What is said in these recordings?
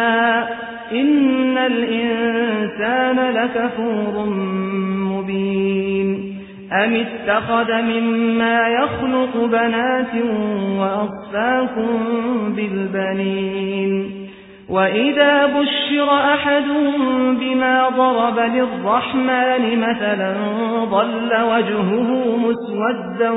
جزءا إن الإنسان لكفور مبين أم اتخذ مما يخلق بنات وأصفاكم بالبنين وإذا بشر أحدهم بما ضرب للرحمن مثلا ضل وجهه مسودا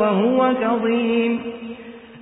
وهو كظيم